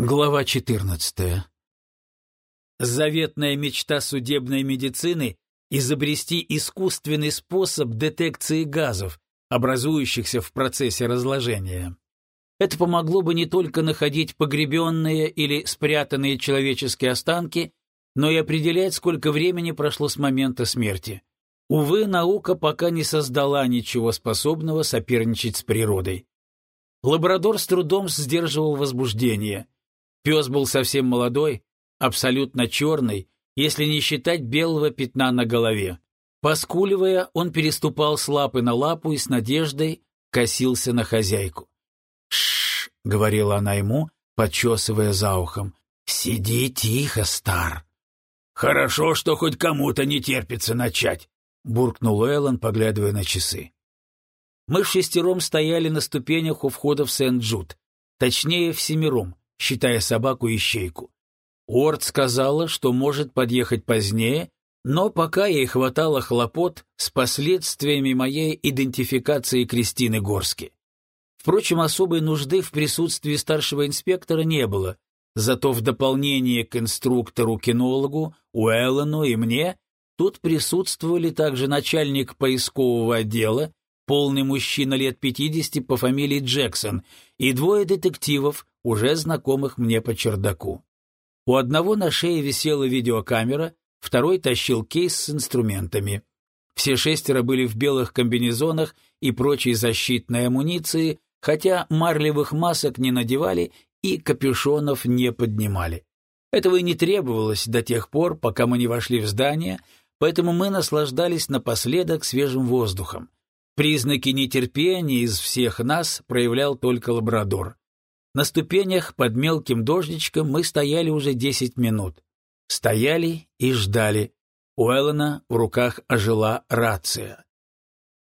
Глава 14. Заветная мечта судебной медицины – изобрести искусственный способ детекции газов, образующихся в процессе разложения. Это помогло бы не только находить погребенные или спрятанные человеческие останки, но и определять, сколько времени прошло с момента смерти. Увы, наука пока не создала ничего способного соперничать с природой. Лабрадор с трудом сдерживал возбуждение – Пес был совсем молодой, абсолютно черный, если не считать белого пятна на голове. Поскуливая, он переступал с лапы на лапу и с надеждой косился на хозяйку. «Шш!» — говорила она ему, почесывая за ухом. «Сиди тихо, стар!» «Хорошо, что хоть кому-то не терпится начать!» — буркнул Эллен, поглядывая на часы. Мы в шестером стояли на ступенях у входа в Сент-Джуд, точнее, в семером, считая собаку-ищейку. Уорд сказала, что может подъехать позднее, но пока ей хватало хлопот с последствиями моей идентификации Кристины Горски. Впрочем, особой нужды в присутствии старшего инспектора не было, зато в дополнение к инструктору-кинологу, Уэллону и мне тут присутствовали также начальник поискового отдела, полный мужчина лет 50 по фамилии Джексон, и двое детективов, уже знакомых мне по чердаку. У одного на шее висела видеокамера, второй тащил кейс с инструментами. Все шестеро были в белых комбинезонах и прочей защитной амуниции, хотя марлевых масок не надевали и капюшонов не поднимали. Этого и не требовалось до тех пор, пока мы не вошли в здание, поэтому мы наслаждались напоследок свежим воздухом. Признаки нетерпения из всех нас проявлял только лабрадор. На ступенях под мелким дождичком мы стояли уже десять минут. Стояли и ждали. У Эллена в руках ожила рация.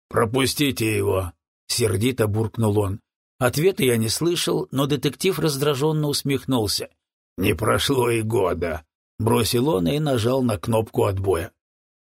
«Пропустите его!» — сердито буркнул он. Ответа я не слышал, но детектив раздраженно усмехнулся. «Не прошло и года», — бросил он и нажал на кнопку отбоя.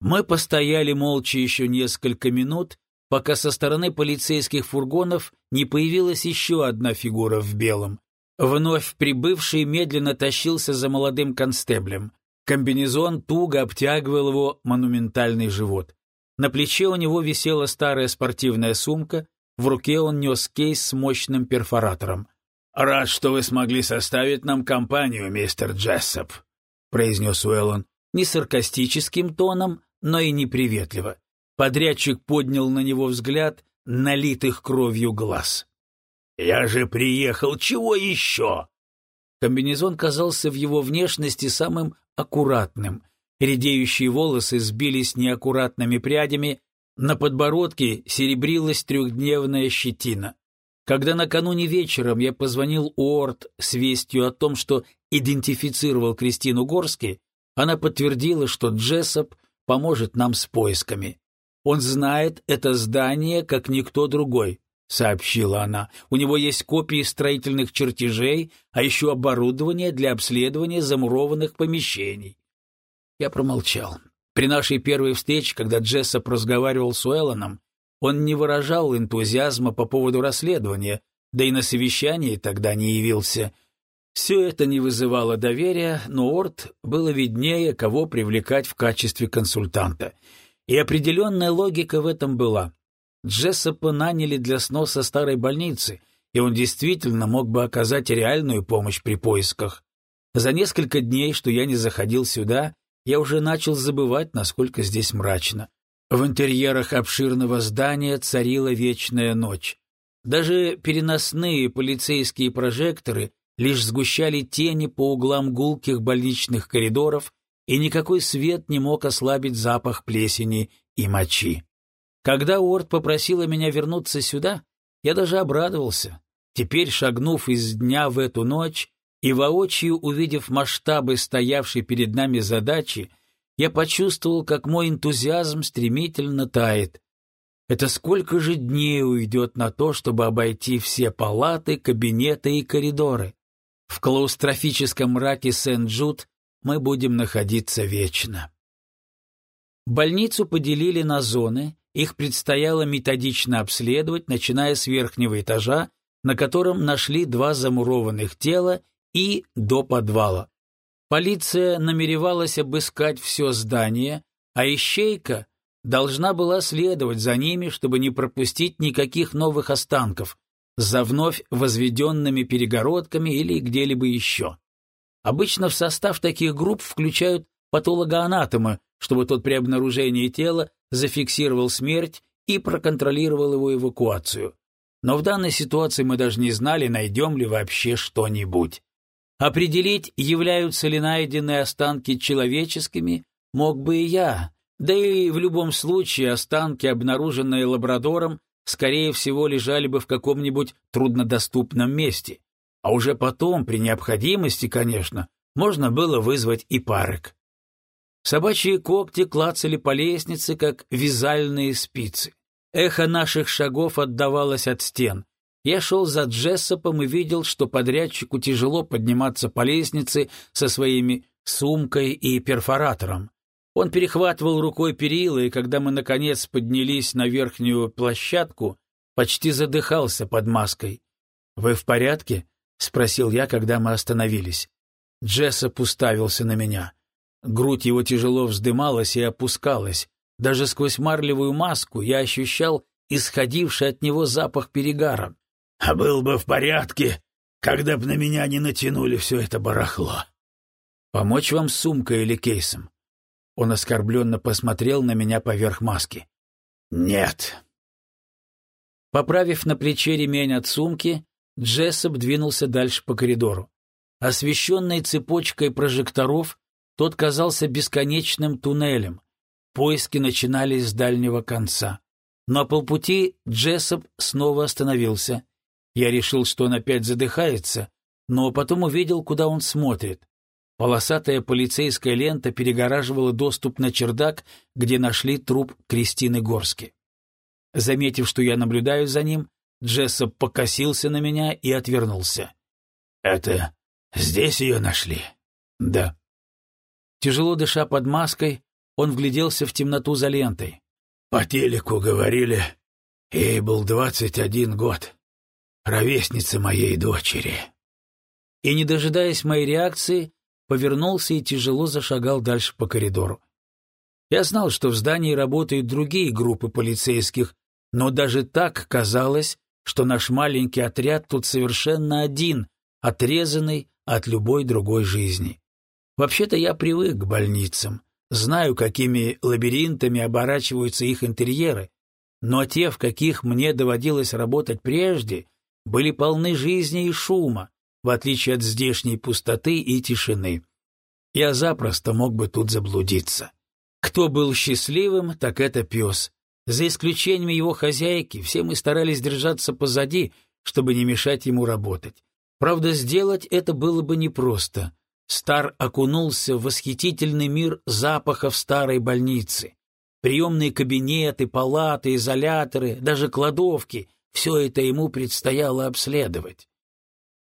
Мы постояли молча еще несколько минут, пока со стороны полицейских фургонов не появилась еще одна фигура в белом. Вновь прибывший медленно тащился за молодым констеблем. Комбинезон туго обтягивал его монументальный живот. На плече у него висела старая спортивная сумка, в руке он нес кейс с мощным перфоратором. «Рад, что вы смогли составить нам компанию, мистер Джессоп», — произнес Уэллон, не саркастическим тоном, но и неприветливо. Подрядчик поднял на него взгляд, налитых кровью глаз. «Я же приехал, чего еще?» Комбинезон казался в его внешности самым аккуратным. Редеющие волосы сбились неаккуратными прядями, на подбородке серебрилась трехдневная щетина. Когда накануне вечером я позвонил Уорд с вестью о том, что идентифицировал Кристину Горски, она подтвердила, что Джессоп поможет нам с поисками. Он знает это здание, как никто другой, — сообщила она. У него есть копии строительных чертежей, а еще оборудование для обследования замурованных помещений. Я промолчал. При нашей первой встрече, когда Джессоп разговаривал с Уэллоном, он не выражал энтузиазма по поводу расследования, да и на совещании тогда не явился. Все это не вызывало доверия, но Орт было виднее, кого привлекать в качестве консультанта — и определенная логика в этом была. Джессопа наняли для сноса старой больницы, и он действительно мог бы оказать реальную помощь при поисках. За несколько дней, что я не заходил сюда, я уже начал забывать, насколько здесь мрачно. В интерьерах обширного здания царила вечная ночь. Даже переносные полицейские прожекторы лишь сгущали тени по углам гулких больничных коридоров и никакой свет не мог ослабить запах плесени и мочи. Когда Уорд попросила меня вернуться сюда, я даже обрадовался. Теперь, шагнув из дня в эту ночь и воочию увидев масштабы стоявшей перед нами задачи, я почувствовал, как мой энтузиазм стремительно тает. Это сколько же дней уйдет на то, чтобы обойти все палаты, кабинеты и коридоры? В клаустрофическом мраке Сент-Джуд мы будем находиться вечно. Больницу поделили на зоны, их предстояло методично обследовать, начиная с верхнего этажа, на котором нашли два замурованных тела и до подвала. Полиция намеревалась обыскать все здание, а ищейка должна была следовать за ними, чтобы не пропустить никаких новых останков за вновь возведенными перегородками или где-либо еще. Обычно в состав таких групп включают патологоанатома, чтобы тот при обнаружении тела зафиксировал смерть и проконтролировал его эвакуацию. Но в данной ситуации мы даже не знали, найдем ли вообще что-нибудь. Определить, являются ли найденные останки человеческими, мог бы и я, да и в любом случае останки, обнаруженные лабрадором, скорее всего, лежали бы в каком-нибудь труднодоступном месте. А уже потом, при необходимости, конечно, можно было вызвать и парок. Собачьи когти клацали по лестнице, как вязальные спицы. Эхо наших шагов отдавалось от стен. Я шел за Джессопом и видел, что подрядчику тяжело подниматься по лестнице со своими сумкой и перфоратором. Он перехватывал рукой перила, и когда мы, наконец, поднялись на верхнюю площадку, почти задыхался под маской. «Вы в порядке?» — спросил я, когда мы остановились. Джессоп уставился на меня. Грудь его тяжело вздымалась и опускалась. Даже сквозь марлевую маску я ощущал исходивший от него запах перегара. «А был бы в порядке, когда б на меня не натянули все это барахло». «Помочь вам с сумкой или кейсом?» Он оскорбленно посмотрел на меня поверх маски. «Нет». Поправив на плече ремень от сумки, Джессоп двинулся дальше по коридору. Освещенный цепочкой прожекторов, тот казался бесконечным туннелем. Поиски начинались с дальнего конца. На полпути Джессоп снова остановился. Я решил, что он опять задыхается, но потом увидел, куда он смотрит. Полосатая полицейская лента перегораживала доступ на чердак, где нашли труп Кристины Горски. Заметив, что я наблюдаю за ним, Джессоп покосился на меня и отвернулся. «Это здесь ее нашли?» «Да». Тяжело дыша под маской, он вгляделся в темноту за лентой. «По телеку говорили, ей был двадцать один год, ровесница моей дочери». И, не дожидаясь моей реакции, повернулся и тяжело зашагал дальше по коридору. Я знал, что в здании работают другие группы полицейских, но даже так казалось, что наш маленький отряд тут совершенно один, отрезанный от любой другой жизни. Вообще-то я привык к больницам, знаю, какими лабиринтами оборачиваются их интерьеры, но те, в каких мне доводилось работать прежде, были полны жизни и шума, в отличие от здешней пустоты и тишины. Я запросто мог бы тут заблудиться. Кто был счастливым, так это пес. За исключением его хозяйки, все мы старались держаться позади, чтобы не мешать ему работать. Правда, сделать это было бы непросто. Стар окунулся в восхитительный мир запахов старой больницы. Приемные кабинеты, палаты, изоляторы, даже кладовки — все это ему предстояло обследовать.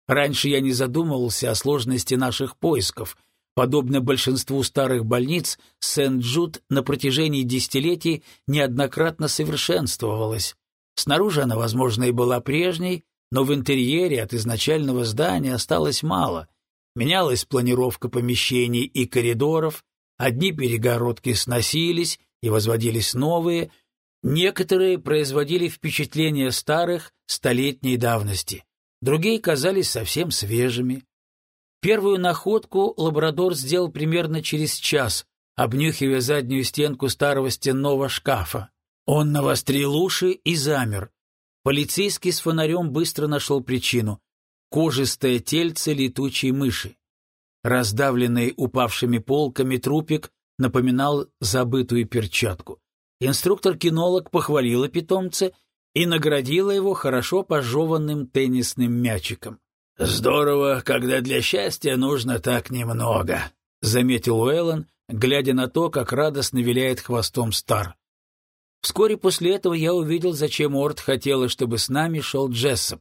Раньше я не задумывался о сложности наших поисков. Подобно большинству старых больниц, Сент-Джуд на протяжении десятилетий неоднократно совершенствовалась. Снаружи она, возможно, и была прежней, но в интерьере от изначального здания осталось мало. Менялась планировка помещений и коридоров, одни перегородки сносились и возводились новые, некоторые производили впечатление старых столетней давности другие казались совсем свежими. Первую находку лабрадор сделал примерно через час, обнюхивая заднюю стенку старого стенного шкафа. Он навострил уши и замер. Полицейский с фонарем быстро нашел причину — кожистое тельце летучей мыши. Раздавленный упавшими полками трупик напоминал забытую перчатку. Инструктор-кинолог похвалила питомца и наградила его хорошо пожеванным теннисным мячиком. «Здорово, когда для счастья нужно так немного», — заметил Уэллон, глядя на то, как радостно виляет хвостом Стар. Вскоре после этого я увидел, зачем Орд хотела, чтобы с нами шел Джессоп.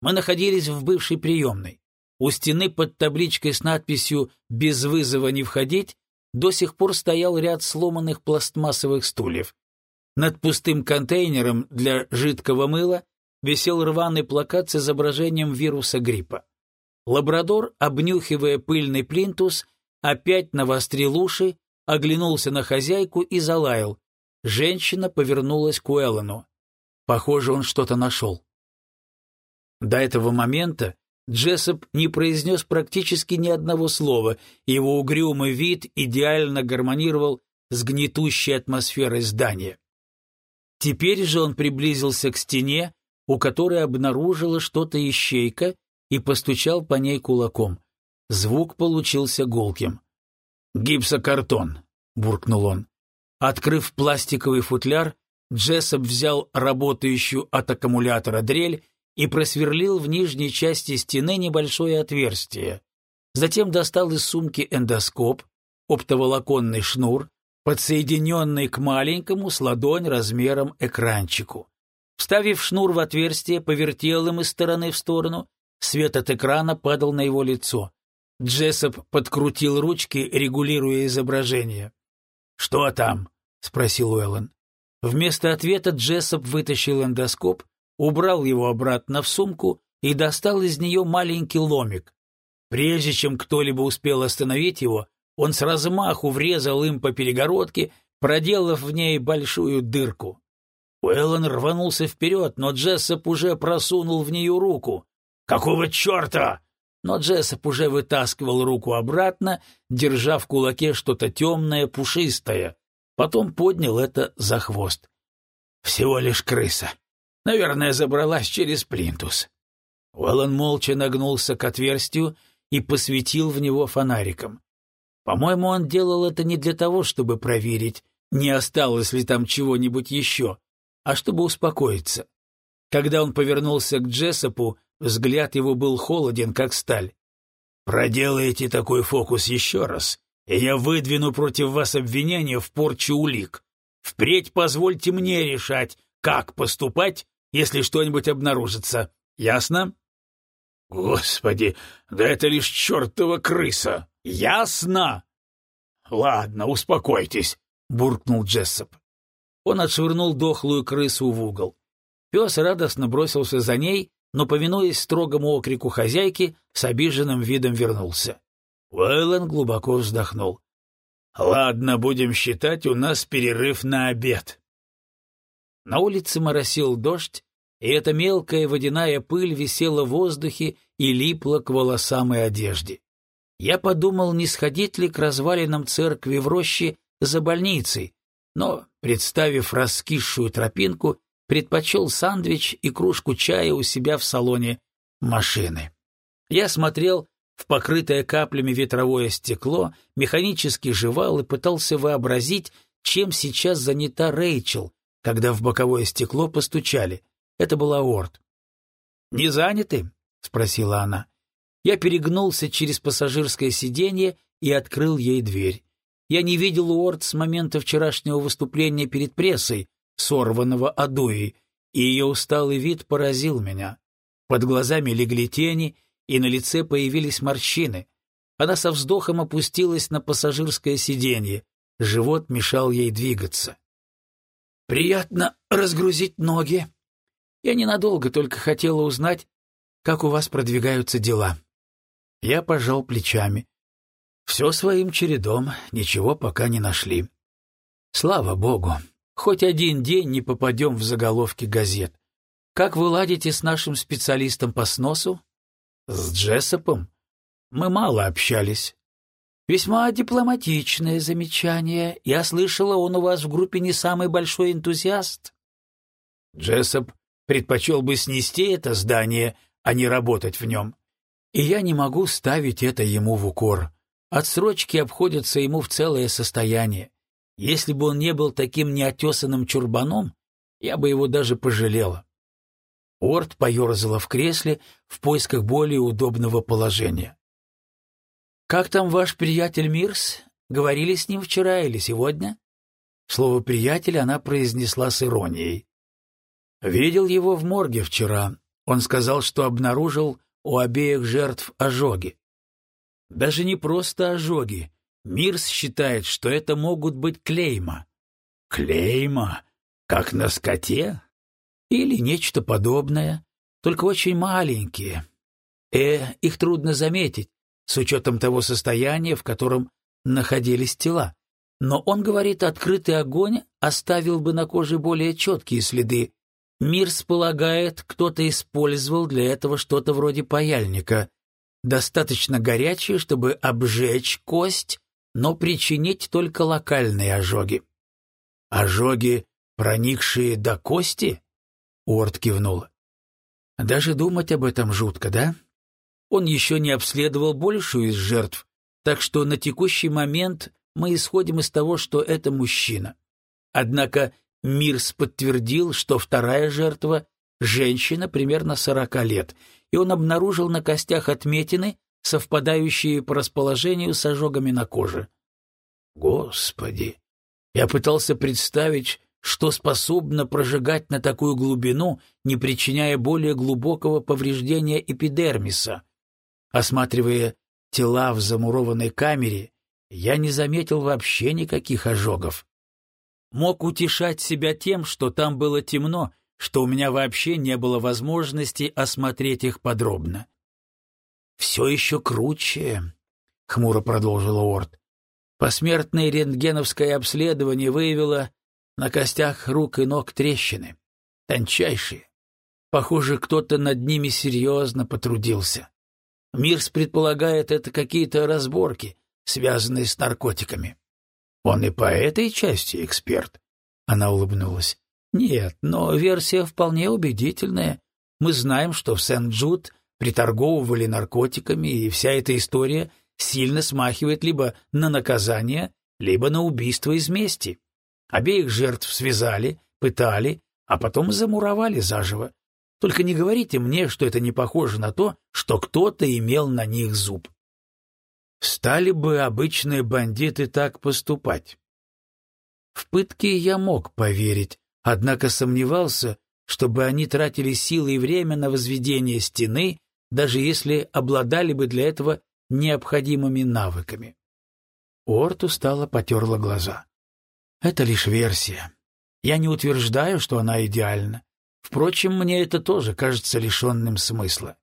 Мы находились в бывшей приемной. У стены под табличкой с надписью «Без вызова не входить» до сих пор стоял ряд сломанных пластмассовых стульев. Над пустым контейнером для жидкого мыла висел рваный плакат с изображением вируса гриппа. Лабрадор, обнюхивая пыльный плинтус, опять навострил уши, оглянулся на хозяйку и залаял. Женщина повернулась к Уэллону. Похоже, он что-то нашел. До этого момента Джессоп не произнес практически ни одного слова, его угрюмый вид идеально гармонировал с гнетущей атмосферой здания. Теперь же он приблизился к стене, у которой обнаружила что-то ищейка, и постучал по ней кулаком. Звук получился гулким. «Гипсокартон», — буркнул он. Открыв пластиковый футляр, Джессоп взял работающую от аккумулятора дрель и просверлил в нижней части стены небольшое отверстие. Затем достал из сумки эндоскоп, оптоволоконный шнур, подсоединенный к маленькому с ладонь размером экранчику. Вставив шнур в отверстие, повертел им из стороны в сторону, свет от экрана падал на его лицо. Джессоп подкрутил ручки, регулируя изображение. «Что там?» — спросил Уэллен. Вместо ответа Джессоп вытащил эндоскоп, убрал его обратно в сумку и достал из нее маленький ломик. Прежде чем кто-либо успел остановить его, он с размаху врезал им по перегородке, проделав в ней большую дырку. Уэллен рванулся вперед, но Джессоп уже просунул в нее руку. «Какого черта?» Но Джессоп уже вытаскивал руку обратно, держа в кулаке что-то темное, пушистое. Потом поднял это за хвост. «Всего лишь крыса. Наверное, забралась через плинтус». Уэллен молча нагнулся к отверстию и посветил в него фонариком. По-моему, он делал это не для того, чтобы проверить, не осталось ли там чего-нибудь еще, а чтобы успокоиться. Когда он повернулся к Джессопу, взгляд его был холоден, как сталь. «Проделайте такой фокус еще раз, и я выдвину против вас обвинение в порче улик. Впредь позвольте мне решать, как поступать, если что-нибудь обнаружится. Ясно? Господи, да это лишь чертова крыса. Ясно? Ладно, успокойтесь, буркнул Джессоп. Он отшвырнул дохлую крысу в угол. Пес радостно бросился за ней, но, повинуясь строгому окрику хозяйки, с обиженным видом вернулся. Уэллен глубоко вздохнул. «Ладно, будем считать, у нас перерыв на обед». На улице моросил дождь, и эта мелкая водяная пыль висела в воздухе и липла к волосам и одежде. Я подумал, не сходить ли к развалинам церкви в роще за больницей, но, представив раскисшую тропинку, предпочел сандвич и кружку чая у себя в салоне машины. Я смотрел в покрытое каплями ветровое стекло, механически жевал и пытался вообразить, чем сейчас занята Рэйчел, когда в боковое стекло постучали. Это была Орд. «Не заняты?» — спросила она. Я перегнулся через пассажирское сиденье и открыл ей дверь. Я не видел Уорд с момента вчерашнего выступления перед прессой, сорванного Адуей, и ее усталый вид поразил меня. Под глазами легли тени — и на лице появились морщины. Она со вздохом опустилась на пассажирское сиденье. Живот мешал ей двигаться. «Приятно разгрузить ноги. Я ненадолго только хотела узнать, как у вас продвигаются дела». Я пожал плечами. Все своим чередом, ничего пока не нашли. Слава богу, хоть один день не попадем в заголовки газет. Как вы ладите с нашим специалистом по сносу? С Джессопом мы мало общались. Весьма дипломатичное замечание. Я слышала, он у вас в группе не самый большой энтузиаст. Джессоп предпочел бы снести это здание, а не работать в нем. И я не могу ставить это ему в укор. Отсрочки обходятся ему в целое состояние. Если бы он не был таким неотесанным чурбаном, я бы его даже пожалела. Орд поерзала в кресле в поисках более удобного положения. «Как там ваш приятель Мирс? Говорили с ним вчера или сегодня?» Слово «приятель» она произнесла с иронией. «Видел его в морге вчера. Он сказал, что обнаружил у обеих жертв ожоги. Даже не просто ожоги. Мирс считает, что это могут быть клейма». «Клейма? Как на скоте?» Или нечто подобное, только очень маленькие. Э, их трудно заметить, с учетом того состояния, в котором находились тела. Но он говорит, открытый огонь оставил бы на коже более четкие следы. Мирс полагает, кто-то использовал для этого что-то вроде паяльника, достаточно горячее, чтобы обжечь кость, но причинить только локальные ожоги. «Ожоги, проникшие до кости?» — Уорд кивнула. «Даже думать об этом жутко, да?» Он еще не обследовал большую из жертв, так что на текущий момент мы исходим из того, что это мужчина. Однако Мирс подтвердил, что вторая жертва — женщина примерно сорока лет, и он обнаружил на костях отметины, совпадающие по расположению с ожогами на коже. Господи! Я пытался представить, что способно прожигать на такую глубину, не причиняя более глубокого повреждения эпидермиса. Осматривая тела в замурованной камере, я не заметил вообще никаких ожогов. Мог утешать себя тем, что там было темно, что у меня вообще не было возможности осмотреть их подробно. «Все еще круче», — хмуро продолжил Уорд. «Посмертное рентгеновское обследование выявило на костях рук и ног трещины, тончайшие. Похоже, кто-то над ними серьезно потрудился. Мирс предполагает, это какие-то разборки, связанные с наркотиками. Он и по этой части эксперт. Она улыбнулась. Нет, но версия вполне убедительная. Мы знаем, что в Сент-Джуд приторговывали наркотиками, и вся эта история сильно смахивает либо на наказание, либо на убийство из мести. Обеих жертв связали, пытали, а потом замуровали заживо. Только не говорите мне, что это не похоже на то, что кто-то имел на них зуб. Стали бы обычные бандиты так поступать? В пытки я мог поверить, однако сомневался, чтобы они тратили силы и время на возведение стены, даже если обладали бы для этого необходимыми навыками. Орт устало потерла глаза. Это лишь версия. Я не утверждаю, что она идеальна. Впрочем, мне это тоже кажется лишенным смысла.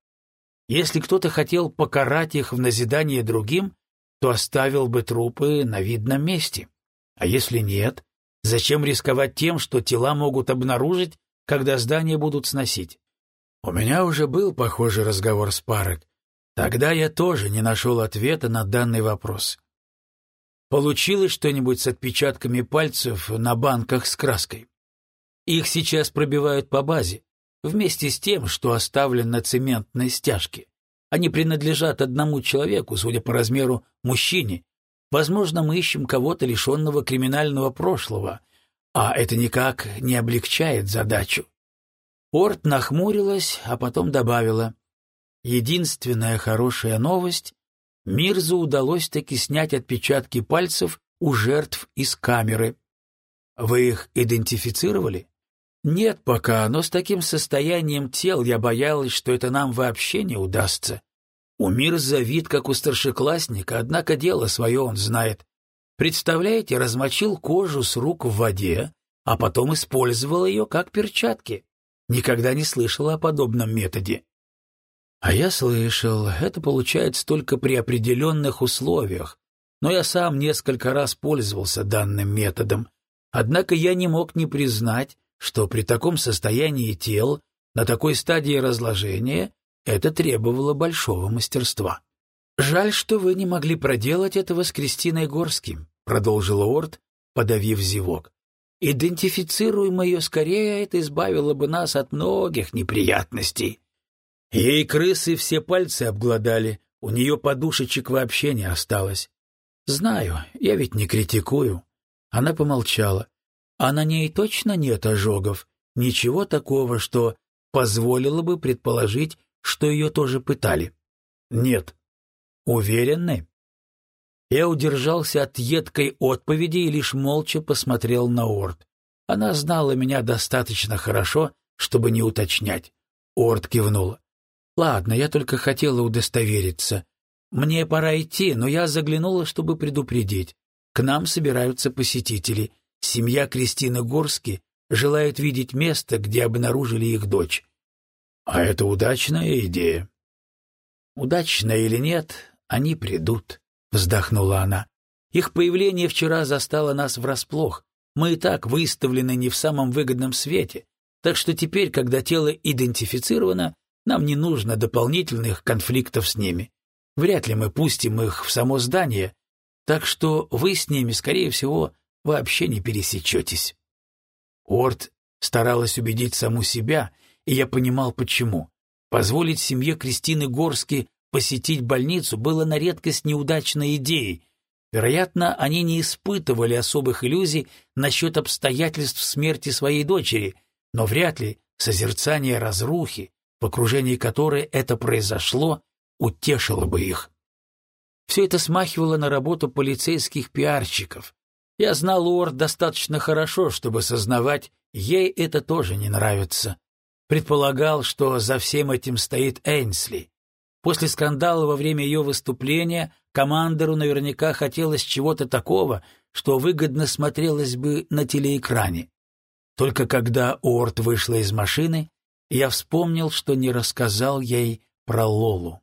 Если кто-то хотел покарать их в назидание другим, то оставил бы трупы на видном месте. А если нет, зачем рисковать тем, что тела могут обнаружить, когда здания будут сносить? У меня уже был похожий разговор с Парок. Тогда я тоже не нашел ответа на данный вопрос. Получилось что-нибудь с отпечатками пальцев на банках с краской? Их сейчас пробивают по базе, вместе с тем, что оставлен на цементной стяжке. Они принадлежат одному человеку, судя по размеру, мужчине. Возможно, мы ищем кого-то, лишенного криминального прошлого, а это никак не облегчает задачу. Орт нахмурилась, а потом добавила. Единственная хорошая новость — Мирзу удалось таки снять отпечатки пальцев у жертв из камеры. Вы их идентифицировали? Нет пока, но с таким состоянием тел я боялась, что это нам вообще не удастся. У Мирза вид как у старшеклассника, однако дело свое он знает. Представляете, размочил кожу с рук в воде, а потом использовал ее как перчатки. Никогда не слышала о подобном методе. А я слышал, это получается только при определенных условиях, но я сам несколько раз пользовался данным методом. Однако я не мог не признать, что при таком состоянии тел, на такой стадии разложения, это требовало большого мастерства. «Жаль, что вы не могли проделать этого с Кристиной Горским», — продолжил Орд, подавив зевок. «Идентифицируем ее скорее, это избавило бы нас от многих неприятностей». Ей крысы все пальцы обглодали, у нее подушечек вообще не осталось. «Знаю, я ведь не критикую». Она помолчала. А на ней точно нет ожогов, ничего такого, что позволило бы предположить, что ее тоже пытали. Нет. Уверены? Я удержался от едкой отповеди и лишь молча посмотрел на Орд. Она знала меня достаточно хорошо, чтобы не уточнять. Орд кивнула. «Ладно, я только хотела удостовериться. Мне пора идти, но я заглянула, чтобы предупредить. К нам собираются посетители. Семья Кристины Горски желает видеть место, где обнаружили их дочь. А это удачная идея. Удачно или нет, они придут, вздохнула она. Их появление вчера застало нас врасплох. Мы и так выставлены не в самом выгодном свете, так что теперь, когда тело идентифицировано, нам не нужно дополнительных конфликтов с ними. Вряд ли мы пустим их в само здание, так что вы с ними, скорее всего, вообще не пересечетесь. Орт старалась убедить саму себя, и я понимал, почему. Позволить семье Кристины Горски посетить больницу было на редкость неудачной идеей. Вероятно, они не испытывали особых иллюзий насчет обстоятельств смерти своей дочери, но вряд ли созерцание разрухи, в окружении которой это произошло, утешило бы их. Все это смахивало на работу полицейских пиарщиков. Я знал Уорд достаточно хорошо, чтобы сознавать, ей это тоже не нравится. Предполагал, что за всем этим стоит Эйнсли. После скандала во время ее выступления командору наверняка хотелось чего-то такого, что выгодно смотрелось бы на телеэкране. Только когда Уорд вышла из машины, я вспомнил, что не рассказал ей про Лолу.